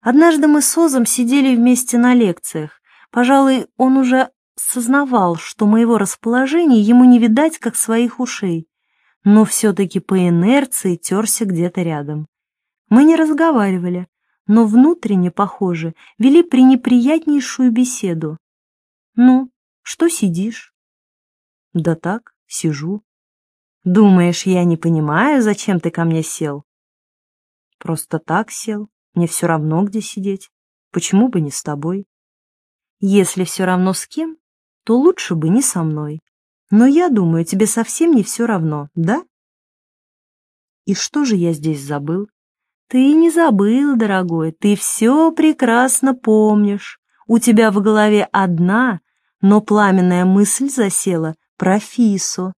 Однажды мы с Озом сидели вместе на лекциях. Пожалуй, он уже сознавал, что моего расположения ему не видать, как своих ушей, но все-таки по инерции терся где-то рядом. Мы не разговаривали, но внутренне, похоже, вели пренеприятнейшую беседу. «Ну, что сидишь?» «Да так, сижу». «Думаешь, я не понимаю, зачем ты ко мне сел?» «Просто так сел. Мне все равно, где сидеть. Почему бы не с тобой? Если все равно с кем, то лучше бы не со мной. Но я думаю, тебе совсем не все равно, да? И что же я здесь забыл? Ты не забыл, дорогой, ты все прекрасно помнишь. У тебя в голове одна, но пламенная мысль засела про Фису.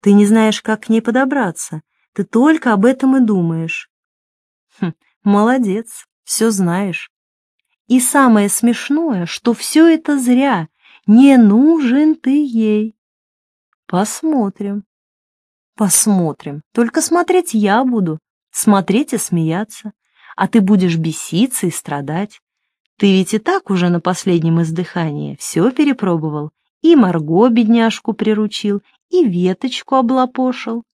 Ты не знаешь, как к ней подобраться, ты только об этом и думаешь. Хм, Молодец, все знаешь. И самое смешное, что все это зря, не нужен ты ей. Посмотрим. Посмотрим. Только смотреть я буду, смотреть и смеяться, а ты будешь беситься и страдать. Ты ведь и так уже на последнем издыхании все перепробовал, и Марго бедняжку приручил, и веточку облапошил.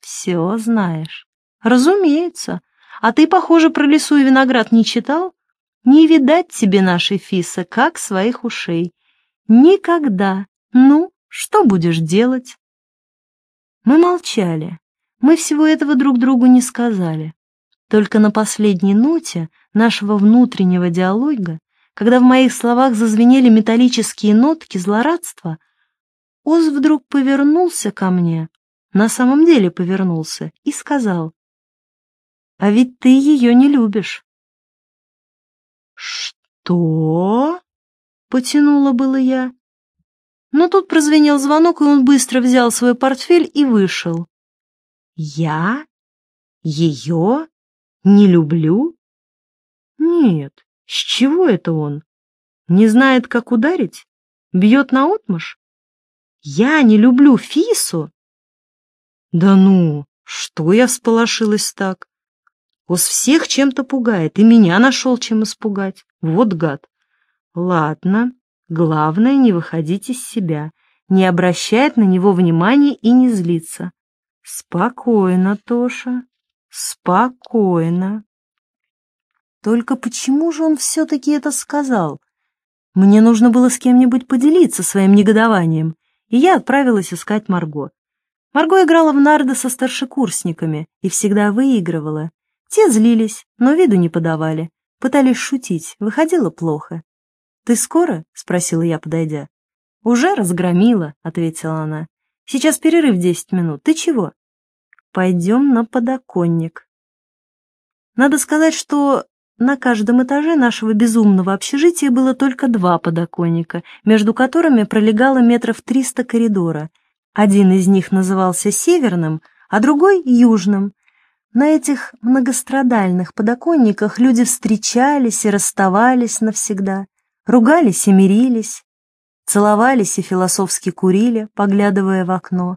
Все знаешь. Разумеется, а ты, похоже, про лесу и виноград не читал? Не видать тебе нашей Фиса, как своих ушей. Никогда. Ну, что будешь делать? Мы молчали. Мы всего этого друг другу не сказали. Только на последней ноте нашего внутреннего диалога, когда в моих словах зазвенели металлические нотки злорадства, Оз вдруг повернулся ко мне, на самом деле повернулся, и сказал, а ведь ты ее не любишь. Что? Потянула было я. Но тут прозвенел звонок, и он быстро взял свой портфель и вышел. Я? Ее? Не люблю? Нет, с чего это он? Не знает, как ударить? Бьет наотмашь? Я не люблю Фису? Да ну, что я всполошилась так? Ус всех чем-то пугает, и меня нашел чем испугать. Вот гад. Ладно, главное не выходить из себя, не обращать на него внимания и не злиться. Спокойно, Тоша, спокойно. Только почему же он все-таки это сказал? Мне нужно было с кем-нибудь поделиться своим негодованием, и я отправилась искать Марго. Марго играла в нарды со старшекурсниками и всегда выигрывала. Те злились, но виду не подавали, пытались шутить, выходило плохо. «Ты скоро?» — спросила я, подойдя. «Уже разгромила», — ответила она. «Сейчас перерыв десять минут. Ты чего?» «Пойдем на подоконник». Надо сказать, что на каждом этаже нашего безумного общежития было только два подоконника, между которыми пролегало метров триста коридора. Один из них назывался северным, а другой — южным, на этих многострадальных подоконниках люди встречались и расставались навсегда, ругались и мирились, целовались и философски курили, поглядывая в окно.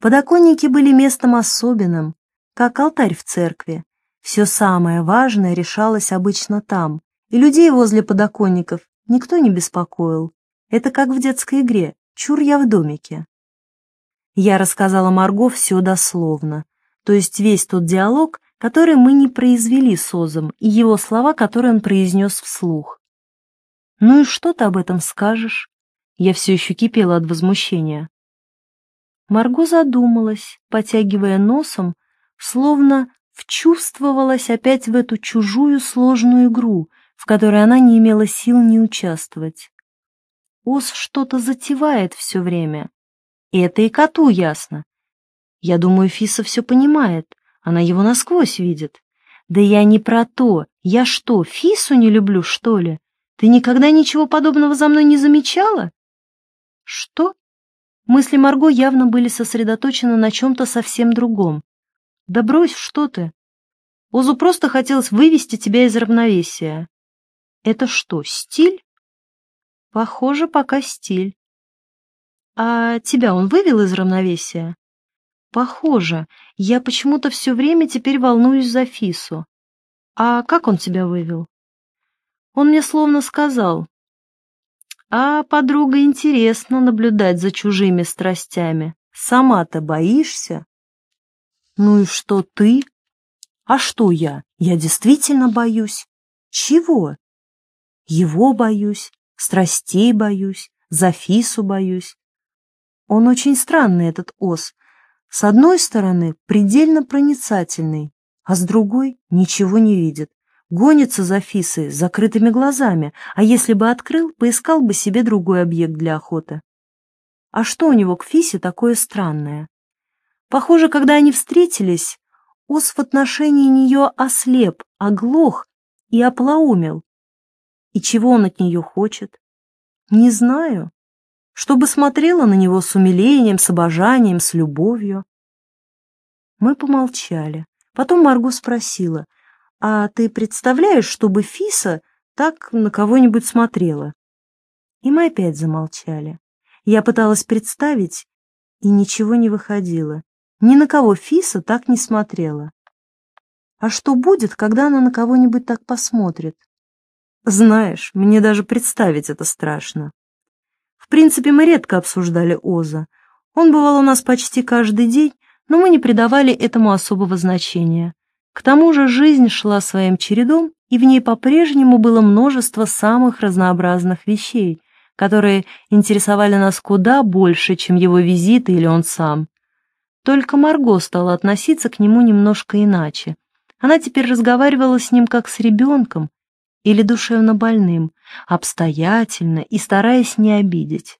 Подоконники были местом особенным, как алтарь в церкви. Все самое важное решалось обычно там, и людей возле подоконников никто не беспокоил. Это как в детской игре «Чур я в домике». Я рассказала Марго все дословно, то есть весь тот диалог, который мы не произвели с Озом, и его слова, которые он произнес вслух. «Ну и что ты об этом скажешь?» Я все еще кипела от возмущения. Марго задумалась, потягивая носом, словно вчувствовалась опять в эту чужую сложную игру, в которой она не имела сил не участвовать. Оз что-то затевает все время. Это и коту ясно. Я думаю, Фиса все понимает. Она его насквозь видит. Да я не про то. Я что, Фису не люблю, что ли? Ты никогда ничего подобного за мной не замечала? Что? Мысли Марго явно были сосредоточены на чем-то совсем другом. Да брось, что ты. Озу просто хотелось вывести тебя из равновесия. Это что, стиль? Похоже, пока стиль. А тебя он вывел из равновесия? Похоже, я почему-то все время теперь волнуюсь за Фису. А как он тебя вывел? Он мне словно сказал, а, подруга, интересно наблюдать за чужими страстями. Сама-то боишься? Ну и что ты? А что я? Я действительно боюсь. Чего? Его боюсь, страстей боюсь, Зафису боюсь. Он очень странный, этот ос. С одной стороны, предельно проницательный, а с другой ничего не видит. Гонится за Фисой с закрытыми глазами, а если бы открыл, поискал бы себе другой объект для охоты. А что у него к Фисе такое странное? Похоже, когда они встретились, Ос в отношении нее ослеп, оглох и оплоумел. И чего он от нее хочет? Не знаю. Чтобы смотрела на него с умилением, с обожанием, с любовью. Мы помолчали. Потом Марго спросила — а ты представляешь, чтобы Фиса так на кого-нибудь смотрела? И мы опять замолчали. Я пыталась представить, и ничего не выходило. Ни на кого Фиса так не смотрела. А что будет, когда она на кого-нибудь так посмотрит? Знаешь, мне даже представить это страшно. Принципе, мы редко обсуждали Оза. Он бывал у нас почти каждый день, но мы не придавали этому особого значения. К тому же жизнь шла своим чередом, и в ней по-прежнему было множество самых разнообразных вещей, которые интересовали нас куда больше, чем его визиты или он сам. Только Марго стала относиться к нему немножко иначе. Она теперь разговаривала с ним как с ребенком или душевно больным, обстоятельно и стараясь не обидеть.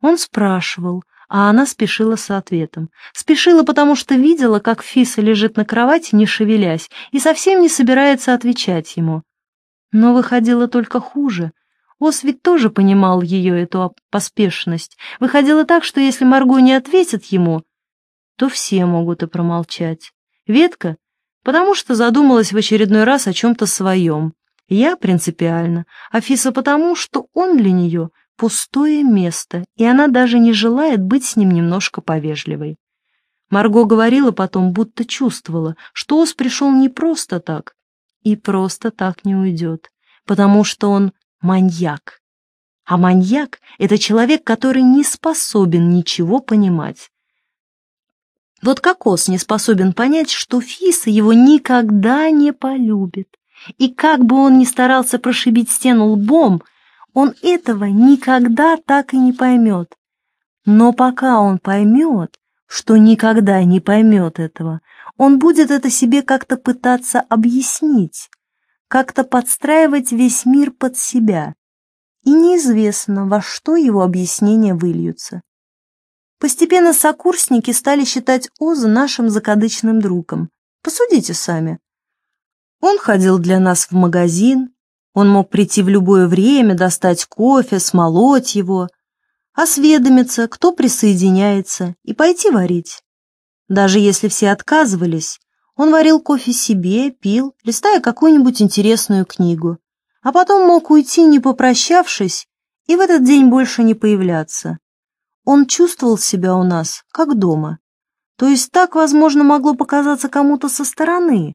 Он спрашивал, а она спешила с ответом. Спешила, потому что видела, как Фиса лежит на кровати, не шевелясь, и совсем не собирается отвечать ему. Но выходило только хуже. Ос ведь тоже понимал ее эту поспешность. Выходило так, что если Марго не ответит ему, то все могут и промолчать. Ветка, потому что задумалась в очередной раз о чем-то своем. Я принципиально, а потому, что он для нее — пустое место, и она даже не желает быть с ним немножко повежливой. Марго говорила потом, будто чувствовала, что Ос пришел не просто так, и просто так не уйдет, потому что он маньяк. А маньяк — это человек, который не способен ничего понимать. Вот как Ос не способен понять, что Фиса его никогда не полюбит. И как бы он ни старался прошибить стену лбом, он этого никогда так и не поймет. Но пока он поймет, что никогда не поймет этого, он будет это себе как-то пытаться объяснить, как-то подстраивать весь мир под себя. И неизвестно, во что его объяснения выльются. Постепенно сокурсники стали считать Оза нашим закадычным другом. Посудите сами. Он ходил для нас в магазин, он мог прийти в любое время, достать кофе, смолоть его, осведомиться, кто присоединяется, и пойти варить. Даже если все отказывались, он варил кофе себе, пил, листая какую-нибудь интересную книгу, а потом мог уйти, не попрощавшись, и в этот день больше не появляться. Он чувствовал себя у нас, как дома. То есть так, возможно, могло показаться кому-то со стороны,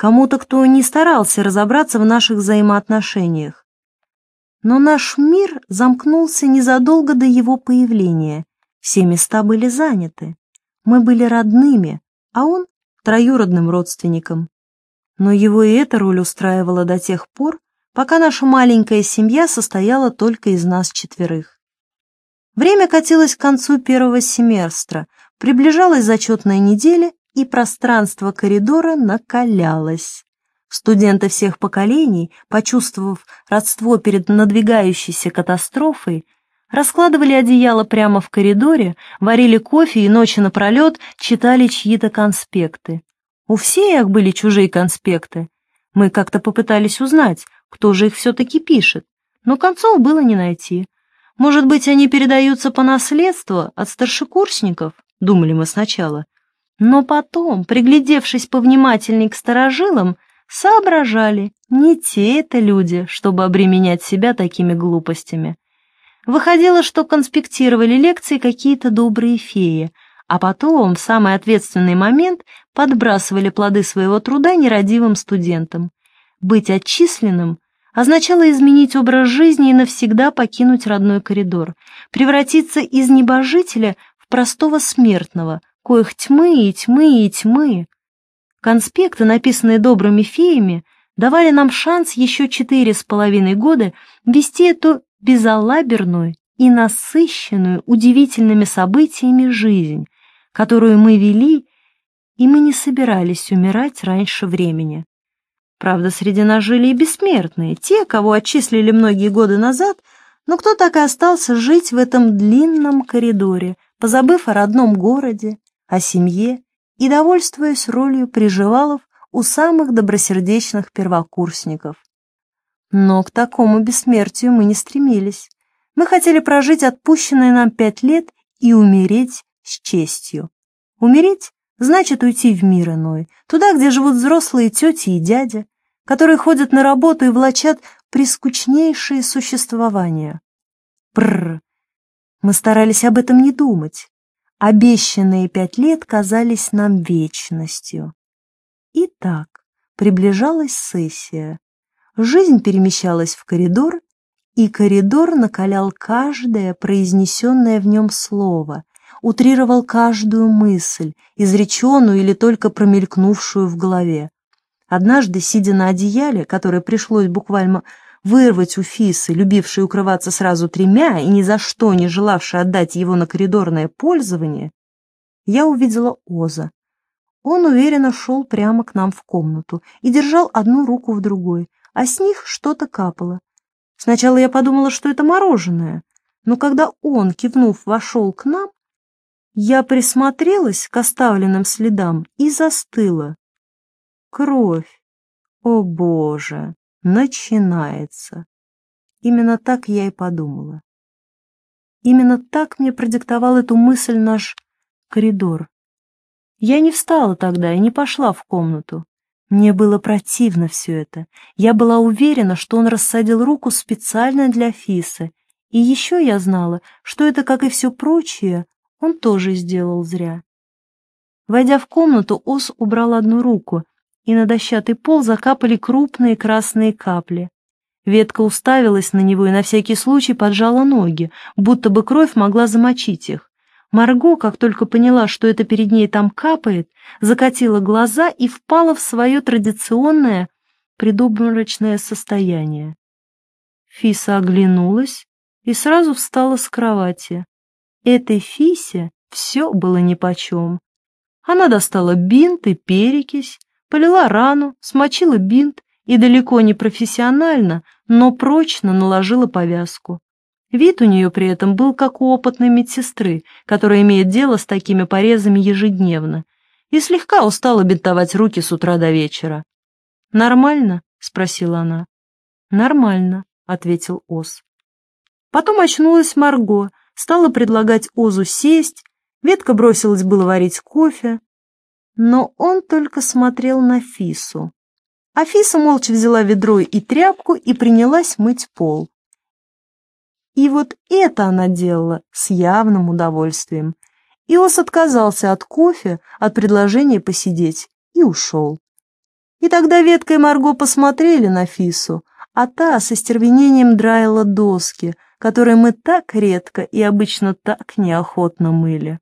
кому-то, кто не старался разобраться в наших взаимоотношениях. Но наш мир замкнулся незадолго до его появления. Все места были заняты. Мы были родными, а он — троюродным родственником. Но его и эта роль устраивала до тех пор, пока наша маленькая семья состояла только из нас четверых. Время катилось к концу первого семестра, приближалась зачетная неделя, и пространство коридора накалялось. Студенты всех поколений, почувствовав родство перед надвигающейся катастрофой, раскладывали одеяло прямо в коридоре, варили кофе и ночи напролет читали чьи-то конспекты. У всех были чужие конспекты. Мы как-то попытались узнать, кто же их все-таки пишет, но концов было не найти. Может быть, они передаются по наследству от старшекурсников, думали мы сначала. Но потом, приглядевшись повнимательней к старожилам, соображали, не те это люди, чтобы обременять себя такими глупостями. Выходило, что конспектировали лекции какие-то добрые феи, а потом, в самый ответственный момент, подбрасывали плоды своего труда нерадивым студентам. быть отчисленным означало изменить образ жизни и навсегда покинуть родной коридор, превратиться из небожителя в простого смертного, коих тьмы и тьмы и тьмы. Конспекты, написанные добрыми феями, давали нам шанс еще четыре с половиной года вести эту безалаберную и насыщенную удивительными событиями жизнь, которую мы вели, и мы не собирались умирать раньше времени. Правда, среди нас жили и бессмертные, те, кого отчислили многие годы назад, но кто так и остался жить в этом длинном коридоре, позабыв о родном городе, о семье и довольствуясь ролью приживалов у самых добросердечных первокурсников. Но к такому бессмертию мы не стремились. Мы хотели прожить отпущенные нам пять лет и умереть с честью. Умереть значит уйти в мир иной, туда, где живут взрослые тети и дядя, которые ходят на работу и влачат прискучнейшие существования. Пррр. Мы старались об этом не думать. Обещанные пять лет казались нам вечностью. Итак, приближалась сессия. Жизнь перемещалась в коридор, и коридор накалял каждое произнесенное в нем слово, утрировал каждую мысль, изреченную или только промелькнувшую в голове. Однажды, сидя на одеяле, которое пришлось буквально вырвать у Фисы, любившей укрываться сразу тремя и ни за что не желавшей отдать его на коридорное пользование, я увидела Оза, он уверенно шел прямо к нам в комнату и держал одну руку в другой, а с них что-то капало. Сначала я подумала, что это мороженое, но когда он, кивнув, вошел к нам, я присмотрелась к оставленным следам и застыла. Кровь! О, Боже! Начинается! Именно так я и подумала. Именно так мне продиктовал эту мысль наш коридор. Я не встала тогда и не пошла в комнату. Мне было противно все это. Я была уверена, что он рассадил руку специально для Фисы. И еще я знала, что это, как и все прочее, он тоже сделал зря. Войдя в комнату, Ос убрал одну руку, и на дощатый пол закапали крупные красные капли. Ветка уставилась на него и на всякий случай поджала ноги, будто бы кровь могла замочить их. Марго, как только поняла, что это перед ней там капает, закатила глаза и впала в свое традиционное предобморочное состояние. Фиса оглянулась и сразу встала с кровати. Этой Фисе все было нипочем. Она достала бинт и перекись, полила рану, смочила бинт и далеко не профессионально, но прочно наложила повязку. Вид у нее при этом был как у опытной медсестры, которая имеет дело с такими порезами ежедневно, и слегка устала бинтовать руки с утра до вечера. «Нормально?» — спросила она. «Нормально», — ответил Оз. Потом очнулась Марго, стала предлагать Озу сесть, ветка бросилась было варить кофе, но он только смотрел на Фису. А Фиса молча взяла ведро и тряпку и принялась мыть пол. И вот это она делала с явным удовольствием. Иос отказался от кофе, от предложения посидеть, и ушел. И тогда Ветка и Марго посмотрели на Фису, а та со стервенением драила доски, которые мы так редко и обычно так неохотно мыли.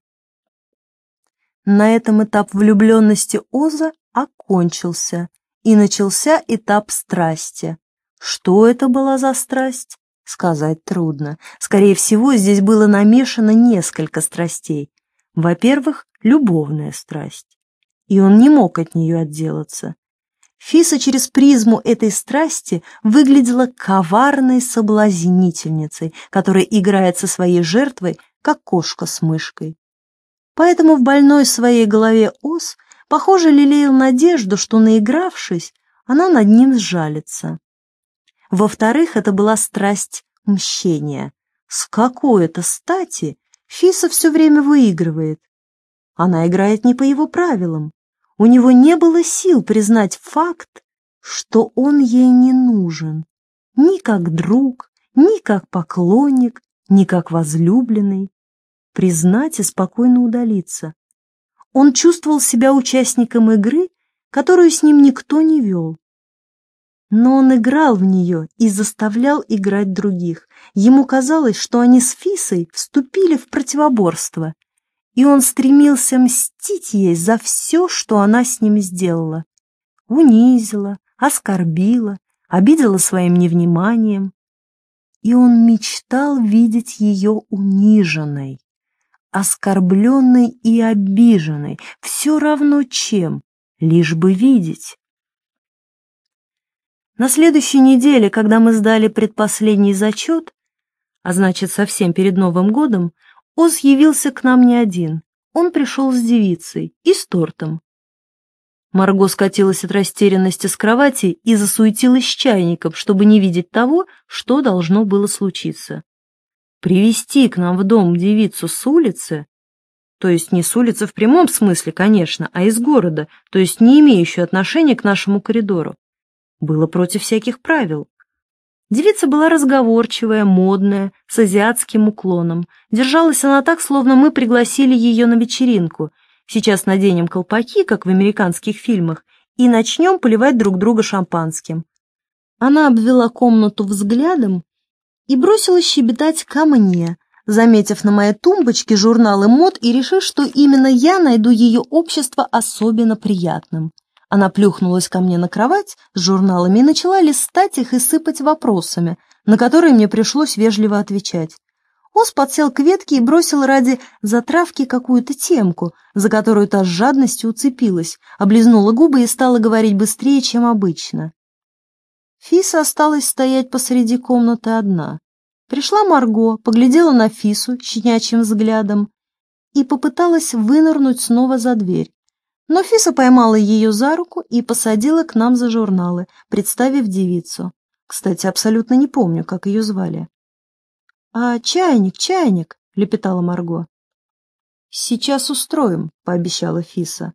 На этом этап влюбленности Оза окончился, и начался этап страсти. Что это была за страсть? Сказать трудно. Скорее всего, здесь было намешано несколько страстей. Во-первых, любовная страсть. И он не мог от нее отделаться. Фиса через призму этой страсти выглядела коварной соблазнительницей, которая играет со своей жертвой, как кошка с мышкой. Поэтому в больной своей голове ос, похоже, лелеял надежду, что, наигравшись, она над ним сжалится. Во-вторых, это была страсть мщения. С какой это стати Фиса все время выигрывает? Она играет не по его правилам. У него не было сил признать факт, что он ей не нужен. Ни как друг, ни как поклонник, ни как возлюбленный. Признать и спокойно удалиться. Он чувствовал себя участником игры, которую с ним никто не вел. Но он играл в нее и заставлял играть других. Ему казалось, что они с Фисой вступили в противоборство, и он стремился мстить ей за все, что она с ним сделала. Унизила, оскорбила, обидела своим невниманием. И он мечтал видеть ее униженной, оскорбленной и обиженной, все равно чем, лишь бы видеть. На следующей неделе, когда мы сдали предпоследний зачет, а значит, совсем перед Новым годом, Оз явился к нам не один. Он пришел с девицей и с тортом. Марго скатилась от растерянности с кровати и засуетилась с чайником, чтобы не видеть того, что должно было случиться. Привести к нам в дом девицу с улицы, то есть не с улицы в прямом смысле, конечно, а из города, то есть не имеющую отношения к нашему коридору, было против всяких правил. Девица была разговорчивая, модная, с азиатским уклоном. Держалась она так, словно мы пригласили ее на вечеринку. Сейчас наденем колпаки, как в американских фильмах, и начнем поливать друг друга шампанским. Она обвела комнату взглядом и бросилась щебетать ко мне, заметив на моей тумбочке журналы мод и решив, что именно я найду ее общество особенно приятным. Она плюхнулась ко мне на кровать с журналами и начала листать их и сыпать вопросами, на которые мне пришлось вежливо отвечать. Ос подсел к ветке и бросил ради затравки какую-то темку, за которую та с жадностью уцепилась, облизнула губы и стала говорить быстрее, чем обычно. Фиса осталась стоять посреди комнаты одна. Пришла Марго, поглядела на Фису щенячьим взглядом и попыталась вынырнуть снова за дверь. Но Фиса поймала ее за руку и посадила к нам за журналы, представив девицу. Кстати, абсолютно не помню, как ее звали. «А чайник, чайник!» — лепетала Марго. «Сейчас устроим», — пообещала Фиса.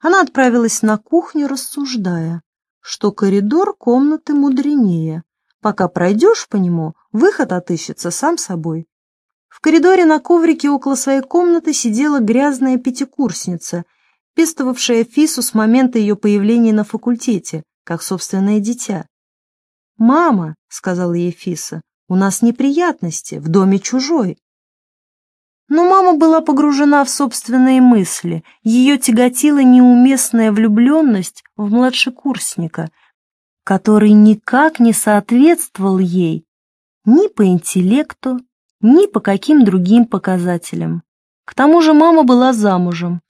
Она отправилась на кухню, рассуждая, что коридор комнаты мудренее. Пока пройдешь по нему, выход отыщется сам собой. В коридоре на коврике около своей комнаты сидела грязная пятикурсница пестовавшая Фису с момента ее появления на факультете, как собственное дитя. «Мама», — сказала ей Фиса, — «у нас неприятности, в доме чужой». Но мама была погружена в собственные мысли, ее тяготила неуместная влюбленность в младшекурсника, который никак не соответствовал ей ни по интеллекту, ни по каким другим показателям. К тому же мама была замужем,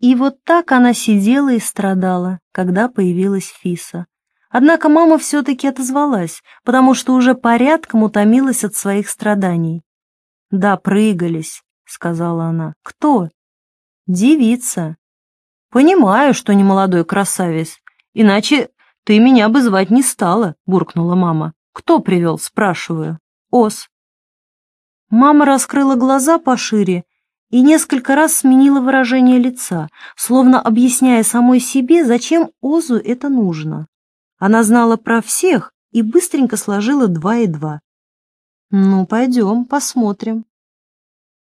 и вот так она сидела и страдала, когда появилась Фиса. Однако мама все-таки отозвалась, потому что уже порядком утомилась от своих страданий. «Да, прыгались», — сказала она. «Кто?» «Девица». «Понимаю, что не молодой красавец, иначе ты меня бы звать не стала», — буркнула мама. «Кто привел?» — спрашиваю. «Ос». Мама раскрыла глаза пошире и несколько раз сменила выражение лица, словно объясняя самой себе, зачем Озу это нужно. Она знала про всех и быстренько сложила два и два. «Ну, пойдем, посмотрим».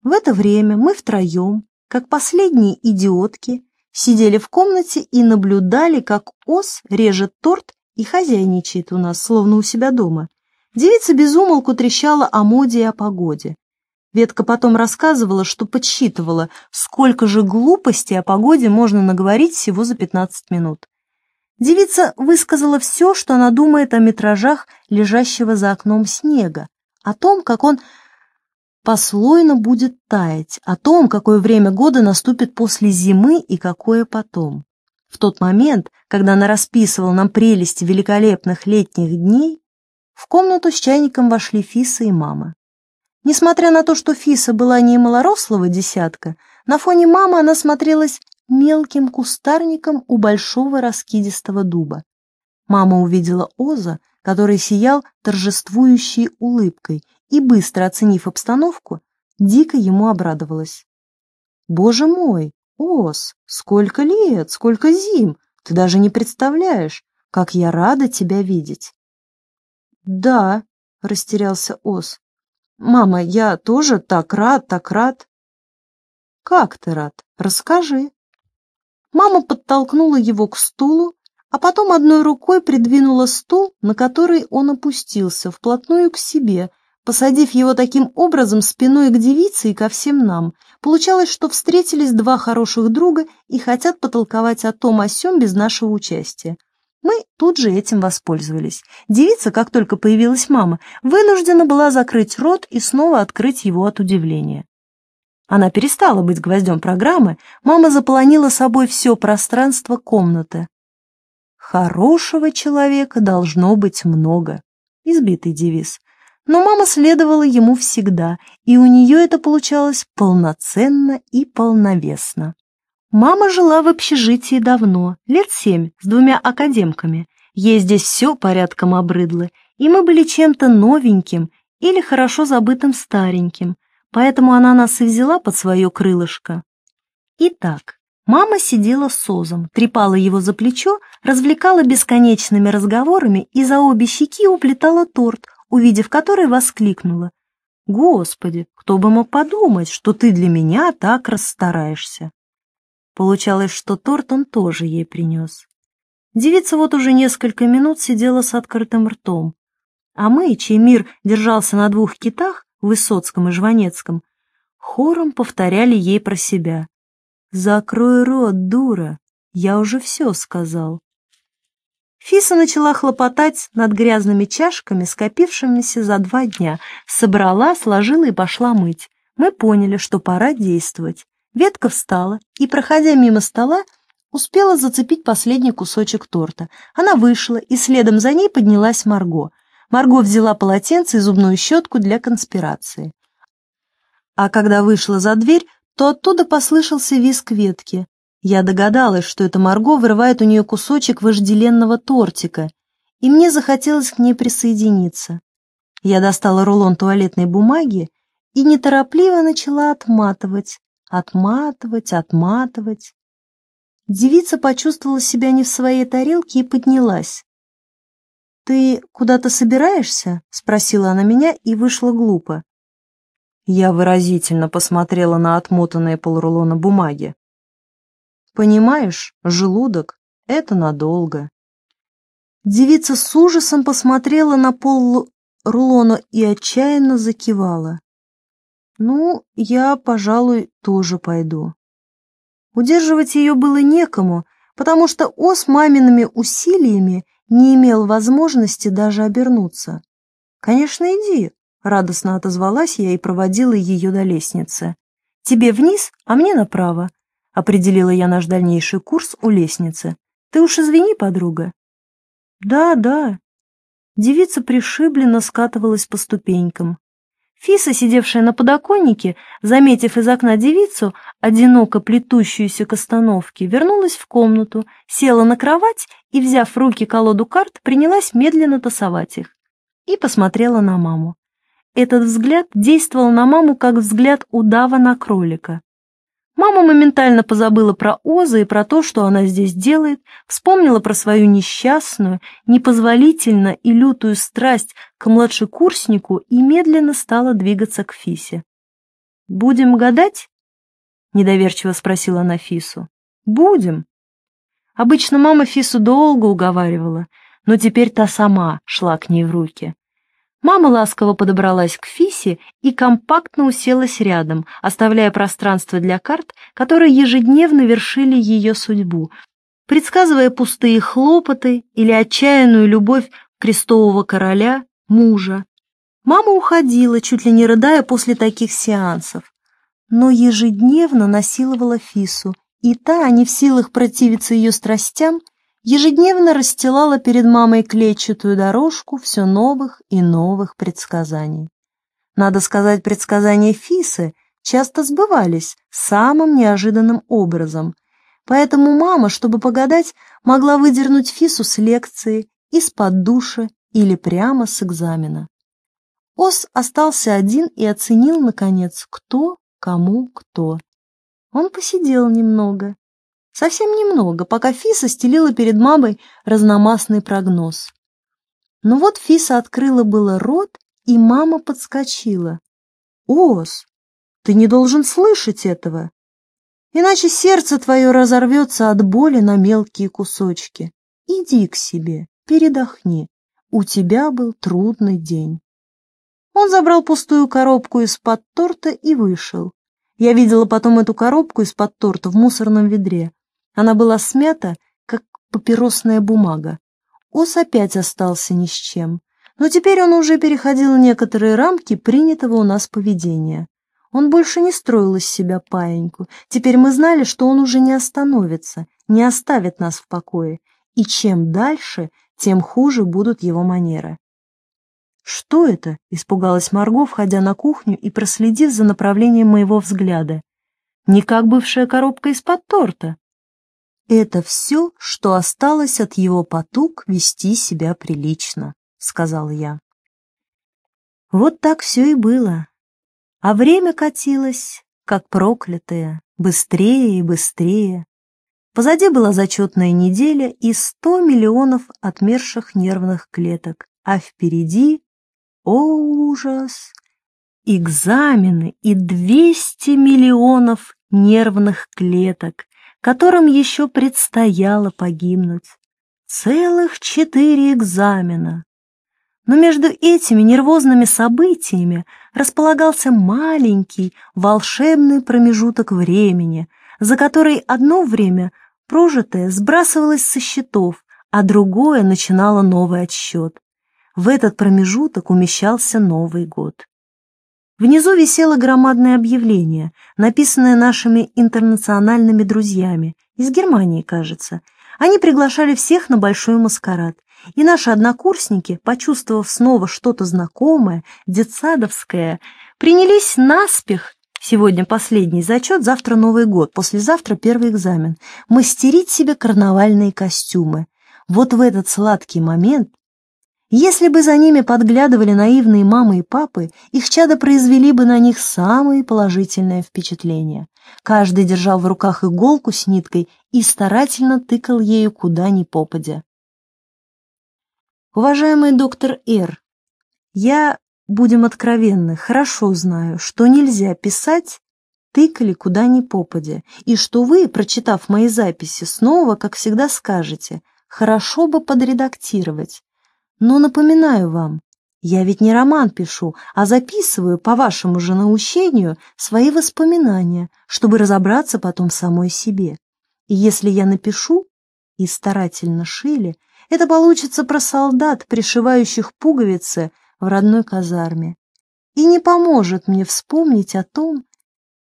В это время мы втроем, как последние идиотки, сидели в комнате и наблюдали, как Оз режет торт и хозяйничает у нас, словно у себя дома. Девица безумолку трещала о моде и о погоде. Ветка потом рассказывала, что подсчитывала, сколько же глупостей о погоде можно наговорить всего за 15 минут. Девица высказала все, что она думает о метражах лежащего за окном снега, о том, как он послойно будет таять, о том, какое время года наступит после зимы и какое потом. В тот момент, когда она расписывала нам прелести великолепных летних дней, в комнату с чайником вошли Фиса и мама. Несмотря на то, что Фиса была не малорослого десятка, на фоне мамы она смотрелась мелким кустарником у большого раскидистого дуба. Мама увидела Оза, который сиял торжествующей улыбкой, и, быстро оценив обстановку, дико ему обрадовалась. «Боже мой, Оз, сколько лет, сколько зим! Ты даже не представляешь, как я рада тебя видеть!» «Да», — растерялся Оз, «Мама, я тоже так рад, так рад». «Как ты рад? Расскажи». Мама подтолкнула его к стулу, а потом одной рукой придвинула стул, на который он опустился, вплотную к себе, посадив его таким образом спиной к девице и ко всем нам. Получалось, что встретились два хороших друга и хотят потолковать о том о сём без нашего участия. Мы тут же этим воспользовались. Девица, как только появилась мама, вынуждена была закрыть рот и снова открыть его от удивления. Она перестала быть гвоздем программы, мама заполонила собой все пространство комнаты. Хорошего человека должно быть много. Избитый девиз. Но мама следовала ему всегда, и у нее это получалось полноценно и полновесно. Мама жила в общежитии давно, лет семь, с двумя академками. Ей здесь все порядком обрыдло, и мы были чем-то новеньким или хорошо забытым стареньким, поэтому она нас и взяла под свое крылышко. Итак, мама сидела с Созом, трепала его за плечо, развлекала бесконечными разговорами и за обе щеки уплетала торт, увидев который воскликнула. «Господи, кто бы мог подумать, что ты для меня так расстараешься!» Получалось, что торт он тоже ей принес. Девица вот уже несколько минут сидела с открытым ртом. А мы, чей мир держался на двух китах, Высоцком и Жванецком, хором повторяли ей про себя. «Закрой рот, дура, я уже все сказал». Фиса начала хлопотать над грязными чашками, скопившимися за два дня, собрала, сложила и пошла мыть. Мы поняли, что пора действовать. Ветка встала и, проходя мимо стола, успела зацепить последний кусочек торта. Она вышла, и следом за ней поднялась Марго. Марго взяла полотенце и зубную щетку для конспирации. А когда вышла за дверь, то оттуда послышался визг ветки. Я догадалась, что это Марго вырывает у нее кусочек вожделенного тортика, и мне захотелось к ней присоединиться. Я достала рулон туалетной бумаги и неторопливо начала отматывать, отматывать, отматывать. Девица почувствовала себя не в своей тарелке и поднялась. «Ты куда-то собираешься?» — спросила она меня и вышла глупо. Я выразительно посмотрела на отмотанные полрулона бумаги. «Понимаешь, желудок — это надолго». Девица с ужасом посмотрела на пол рулона и отчаянно закивала. Ну, я, пожалуй, тоже пойду. Удерживать ее было некому, потому что Ос мамиными усилиями не имел возможности даже обернуться. «Конечно, иди», — радостно отозвалась я и проводила ее до лестницы. «Тебе вниз, а мне направо», — определила я наш дальнейший курс у лестницы. «Ты уж извини, подруга». «Да, да». Девица пришибленно скатывалась по ступенькам. Фиса, сидевшая на подоконнике, заметив из окна девицу, одиноко плетущуюся к остановке, вернулась в комнату, села на кровать и, взяв в руки колоду карт, принялась медленно тасовать их. И посмотрела на маму. Этот взгляд действовал на маму, как взгляд удава на кролика. Мама моментально позабыла про Оза и про то, что она здесь делает, вспомнила про свою несчастную, непозволительно и лютую страсть к младшекурснику и медленно стала двигаться к Фисе. «Будем гадать?» — недоверчиво спросила она Фису. «Будем». Обычно мама Фису долго уговаривала, но теперь та сама шла к ней в руки. Мама ласково подобралась к Фисе и компактно уселась рядом, оставляя пространство для карт, которые ежедневно вершили ее судьбу, предсказывая пустые хлопоты или отчаянную любовь крестового короля, мужа. Мама уходила, чуть ли не рыдая после таких сеансов, но ежедневно насиловала Фису, и та, не в силах противиться ее страстям, ежедневно расстилала перед мамой клетчатую дорожку все новых и новых предсказаний. Надо сказать, предсказания Фисы часто сбывались самым неожиданным образом, поэтому мама, чтобы погадать, могла выдернуть Фису с лекции, из-под душа или прямо с экзамена. Ос остался один и оценил, наконец, кто кому кто. Он посидел немного, Совсем немного, пока Фиса стелила перед мамой разномастный прогноз. Но вот Фиса открыла было рот, и мама подскочила. «Ос, ты не должен слышать этого, иначе сердце твое разорвется от боли на мелкие кусочки. Иди к себе, передохни. У тебя был трудный день. Он забрал пустую коробку из-под торта и вышел. Я видела потом эту коробку из-под торта в мусорном ведре. Она была смята, как папиросная бумага. Ос опять остался ни с чем. Но теперь он уже переходил некоторые рамки принятого у нас поведения. Он больше не строил из себя паиньку. Теперь мы знали, что он уже не остановится, не оставит нас в покое. И чем дальше, тем хуже будут его манеры. «Что это?» — испугалась Марго, входя на кухню и проследив за направлением моего взгляда. «Не как бывшая коробка из-под торта». «Это все, что осталось от его потуг вести себя прилично», — сказал я. Вот так все и было. А время катилось, как проклятое, быстрее и быстрее. Позади была зачетная неделя и сто миллионов отмерших нервных клеток, а впереди о, ужас! Экзамены и 200 миллионов нервных клеток, которым еще предстояло погибнуть. Целых четыре экзамена. Но между этими нервозными событиями располагался маленький волшебный промежуток времени, за который одно время прожитое сбрасывалось со счетов, а другое начинало новый отсчет. В этот промежуток умещался Новый год. Внизу висело громадное объявление, написанное нашими интернациональными друзьями, из Германии, кажется. Они приглашали всех на большой маскарад, и наши однокурсники, почувствовав снова что-то знакомое, детсадовское, принялись наспех Сегодня последний зачет, завтра Новый год, послезавтра первый экзамен. Мастерить себе карнавальные костюмы. Вот в этот сладкий момент если бы за ними подглядывали наивные мамы и папы, их чада произвели бы на них самые положительные впечатления. Каждый держал в руках иголку с ниткой и старательно тыкал ею куда ни попадя. Уважаемый доктор Р, я, будем откровенны, хорошо знаю, что нельзя писать тыкали куда ни попадя, и что вы, прочитав мои записи, снова, как всегда, скажете, хорошо бы подредактировать. Но напоминаю вам, я ведь не роман пишу, а записываю по вашему же наущению свои воспоминания, чтобы разобраться потом самой себе. И если я напишу, и старательно шили, это получится про солдат, пришивающих пуговицы в родной казарме. И не поможет мне вспомнить о том,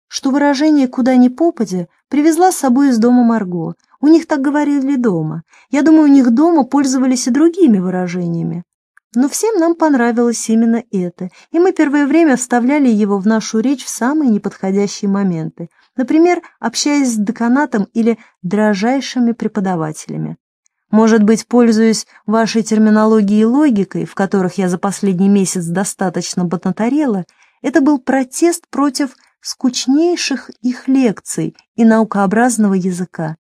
что выражение «куда ни попадя» привезла с собой из дома Марго, у них так говорили дома. Я думаю, у них дома пользовались и другими выражениями. Но всем нам понравилось именно это, и мы первое время вставляли его в нашу речь в самые неподходящие моменты, например, общаясь с деканатом или дрожайшими преподавателями. Может быть, пользуясь вашей терминологией и логикой, в которых я за последний месяц достаточно поднаторела, это был протест против скучнейших их лекций и наукообразного языка.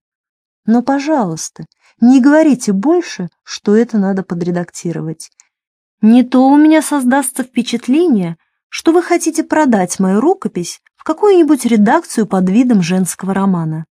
Но, пожалуйста, не говорите больше, что это надо подредактировать. Не то у меня создастся впечатление, что вы хотите продать мою рукопись в какую-нибудь редакцию под видом женского романа.